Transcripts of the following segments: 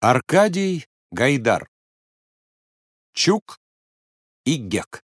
Аркадий Гайдар Чук и Гек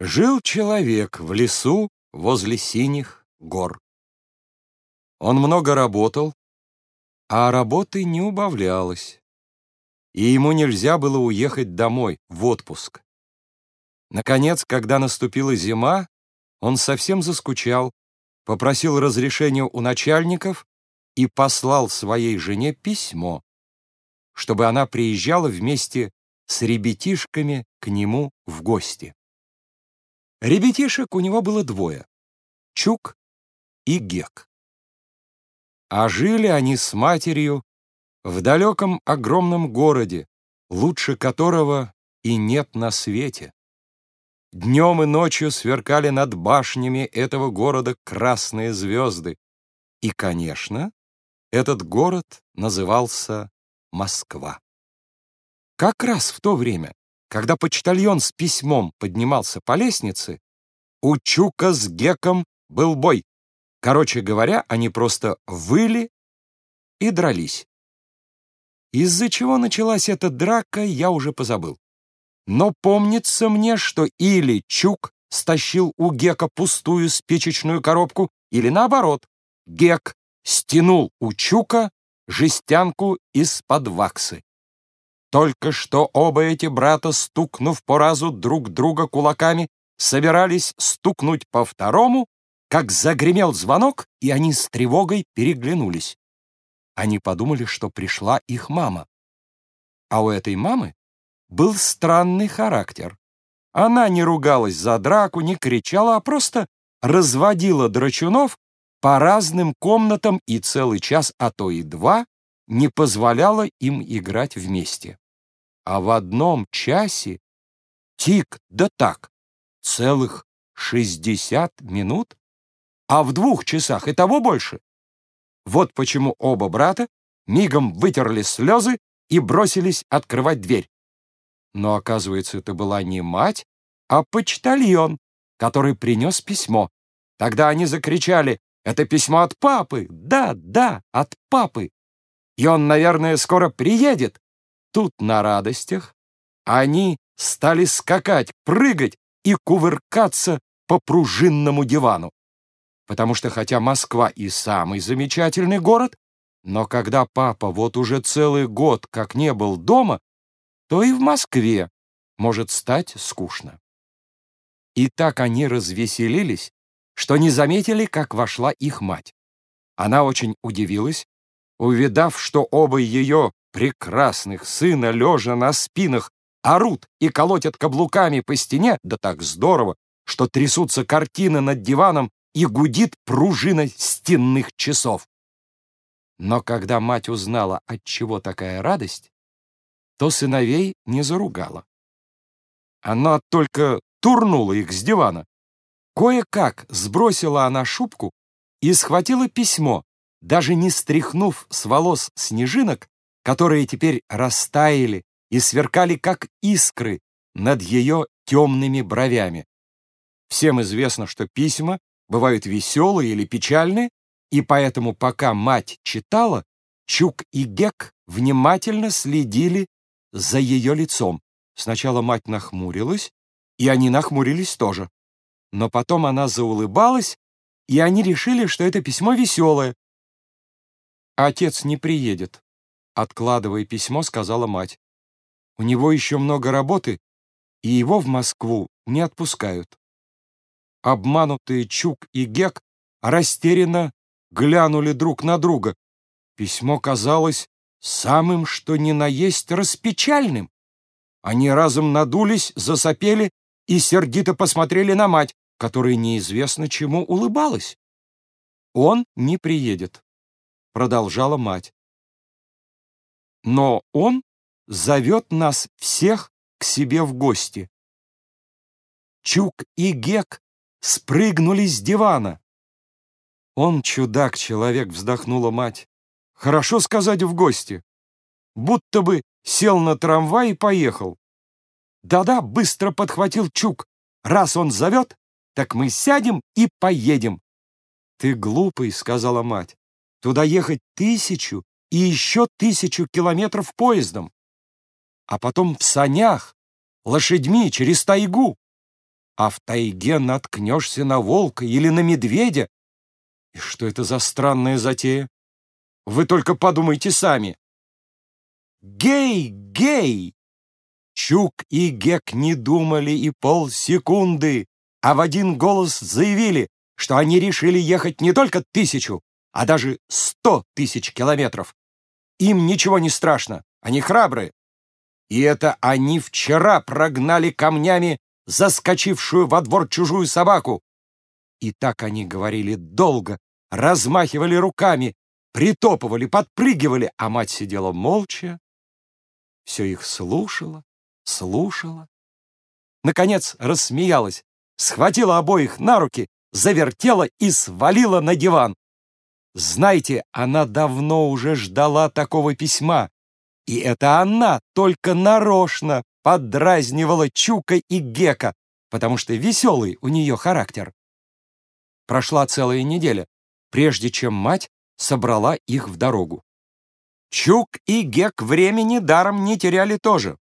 Жил человек в лесу возле синих гор. Он много работал, а работы не убавлялось, и ему нельзя было уехать домой, в отпуск. Наконец, когда наступила зима, он совсем заскучал, попросил разрешения у начальников и послал своей жене письмо, чтобы она приезжала вместе с ребятишками к нему в гости. Ребятишек у него было двое — Чук и Гек. А жили они с матерью в далеком огромном городе, лучше которого и нет на свете. Днем и ночью сверкали над башнями этого города красные звезды. И, конечно, этот город назывался Москва. Как раз в то время, когда почтальон с письмом поднимался по лестнице, у Чука с Геком был бой. Короче говоря, они просто выли и дрались. Из-за чего началась эта драка, я уже позабыл. Но помнится мне, что или Чук стащил у Гека пустую спичечную коробку, или наоборот, Гек стянул у Чука жестянку из-под ваксы. Только что оба эти брата, стукнув по разу друг друга кулаками, собирались стукнуть по второму, как загремел звонок, и они с тревогой переглянулись. Они подумали, что пришла их мама. А у этой мамы был странный характер. Она не ругалась за драку, не кричала, а просто разводила драчунов по разным комнатам и целый час, а то и два, не позволяла им играть вместе. А в одном часе тик да так, целых шестьдесят минут, а в двух часах и того больше. Вот почему оба брата мигом вытерли слезы и бросились открывать дверь. Но, оказывается, это была не мать, а почтальон, который принес письмо. Тогда они закричали это письмо от папы. Да, да, от папы. И он, наверное, скоро приедет. Тут на радостях они стали скакать, прыгать и кувыркаться по пружинному дивану. Потому что хотя Москва и самый замечательный город, но когда папа вот уже целый год как не был дома, то и в Москве может стать скучно. И так они развеселились, что не заметили, как вошла их мать. Она очень удивилась, увидав, что оба ее прекрасных сына, лежа на спинах, орут и колотят каблуками по стене, да так здорово, что трясутся картины над диваном и гудит пружина стенных часов. Но когда мать узнала, от чего такая радость, то сыновей не заругала. Она только турнула их с дивана, Кое-как сбросила она шубку и схватила письмо, даже не стряхнув с волос снежинок, которые теперь растаяли и сверкали, как искры над ее темными бровями. Всем известно, что письма бывают веселые или печальные, и поэтому, пока мать читала, Чук и Гек внимательно следили за ее лицом. Сначала мать нахмурилась, и они нахмурились тоже. Но потом она заулыбалась, и они решили, что это письмо веселое. «Отец не приедет», — откладывая письмо, сказала мать. «У него еще много работы, и его в Москву не отпускают». Обманутые Чук и Гек растерянно глянули друг на друга. Письмо казалось самым, что ни на есть, распечальным. Они разом надулись, засопели и сердито посмотрели на мать, которая неизвестно чему улыбалась. «Он не приедет», — продолжала мать. «Но он зовет нас всех к себе в гости». Чук и Гек спрыгнули с дивана. «Он чудак-человек», — вздохнула мать. «Хорошо сказать в гости. Будто бы сел на трамвай и поехал. Да-да, быстро подхватил Чук. Раз он зовет, так мы сядем и поедем. Ты глупый, сказала мать. Туда ехать тысячу и еще тысячу километров поездом, а потом в санях, лошадьми через тайгу. А в тайге наткнешься на волка или на медведя. И что это за странная затея? Вы только подумайте сами. Гей, гей! Чук и Гек не думали и полсекунды, а в один голос заявили, что они решили ехать не только тысячу, а даже сто тысяч километров. Им ничего не страшно, они храбрые. И это они вчера прогнали камнями заскочившую во двор чужую собаку. И так они говорили долго, размахивали руками, притопывали, подпрыгивали, а мать сидела молча, все их слушала, слушала. Наконец рассмеялась, схватила обоих на руки, завертела и свалила на диван. Знаете, она давно уже ждала такого письма, и это она только нарочно поддразнивала Чука и Гека, потому что веселый у нее характер. Прошла целая неделя, прежде чем мать собрала их в дорогу. Чук и Гек времени даром не теряли тоже.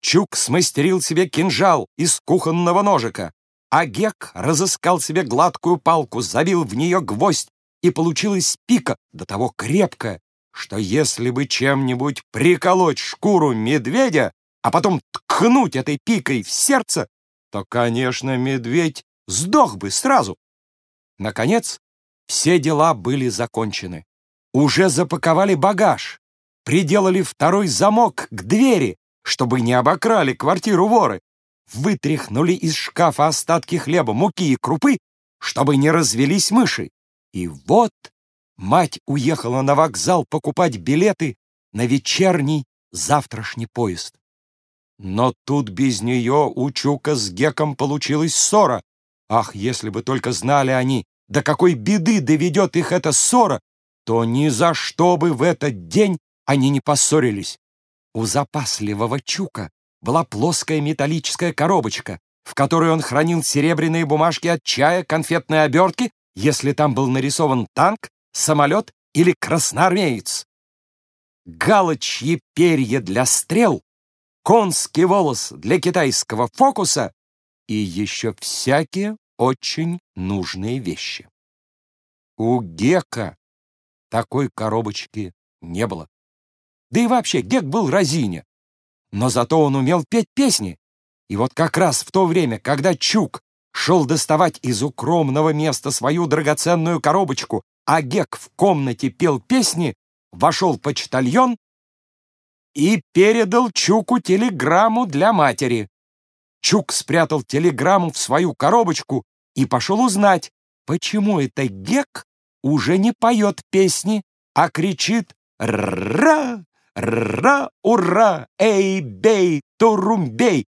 Чук смастерил себе кинжал из кухонного ножика, а Гек разыскал себе гладкую палку, забил в нее гвоздь, и получилась пика до того крепкая, что если бы чем-нибудь приколоть шкуру медведя, а потом ткнуть этой пикой в сердце, то, конечно, медведь сдох бы сразу. Наконец, все дела были закончены. Уже запаковали багаж, приделали второй замок к двери, чтобы не обокрали квартиру воры, вытряхнули из шкафа остатки хлеба, муки и крупы, чтобы не развелись мыши. И вот мать уехала на вокзал покупать билеты на вечерний завтрашний поезд. Но тут без нее у Чука с Геком получилась ссора. Ах, если бы только знали они, до какой беды доведет их эта ссора, то ни за что бы в этот день они не поссорились. У запасливого Чука была плоская металлическая коробочка, в которой он хранил серебряные бумажки от чая, конфетные обертки, если там был нарисован танк, самолет или красноармеец. Галочьи перья для стрел, конский волос для китайского фокуса и еще всякие очень нужные вещи. У Гека такой коробочки не было. Да и вообще, Гек был разиня. Но зато он умел петь песни. И вот как раз в то время, когда Чук шел доставать из укромного места свою драгоценную коробочку, а Гек в комнате пел песни, вошел почтальон и передал Чуку телеграмму для матери. Чук спрятал телеграмму в свою коробочку и пошел узнать, почему это Гек уже не поет песни, а кричит «Ра! Ра! Ура! Эй, бей! Турумбей!»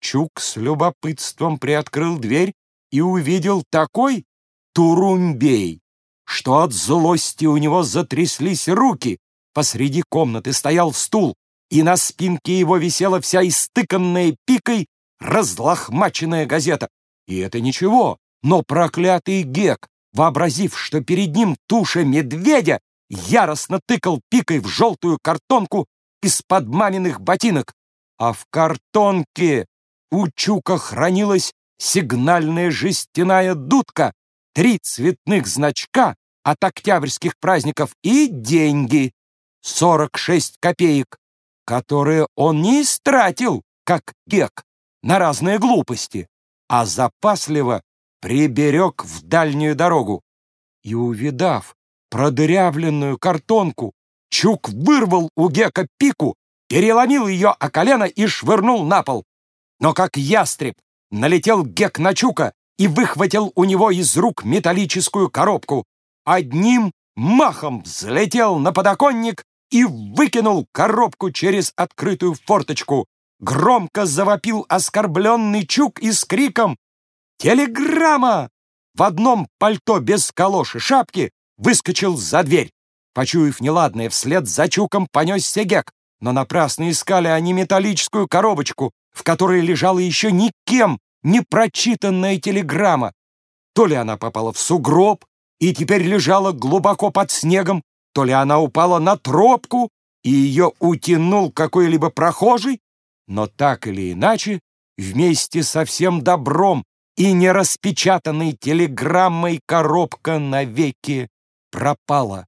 Чук с любопытством приоткрыл дверь и увидел такой турумбей, что от злости у него затряслись руки. Посреди комнаты стоял стул, и на спинке его висела вся истыканная пикой разлохмаченная газета. И это ничего, но проклятый Гек, вообразив, что перед ним туша медведя, яростно тыкал пикой в желтую картонку из-под маминых ботинок. А в картонке у Чука хранилась сигнальная жестяная дудка, три цветных значка от октябрьских праздников и деньги — 46 копеек, которые он не истратил, как Гек, на разные глупости, а запасливо приберег в дальнюю дорогу. И, увидав продырявленную картонку, Чук вырвал у Гека пику, переломил ее о колено и швырнул на пол. Но как ястреб налетел Гек на Чука и выхватил у него из рук металлическую коробку. Одним махом взлетел на подоконник и выкинул коробку через открытую форточку. Громко завопил оскорбленный Чук и с криком «Телеграмма!» В одном пальто без калоши шапки выскочил за дверь. Почуяв неладное, вслед за Чуком понесся Гек, но напрасно искали они металлическую коробочку, в которой лежала еще никем не прочитанная телеграмма. То ли она попала в сугроб и теперь лежала глубоко под снегом, то ли она упала на тропку, и ее утянул какой-либо прохожий, но так или иначе, вместе со всем добром и нераспечатанной телеграммой коробка навеки пропала.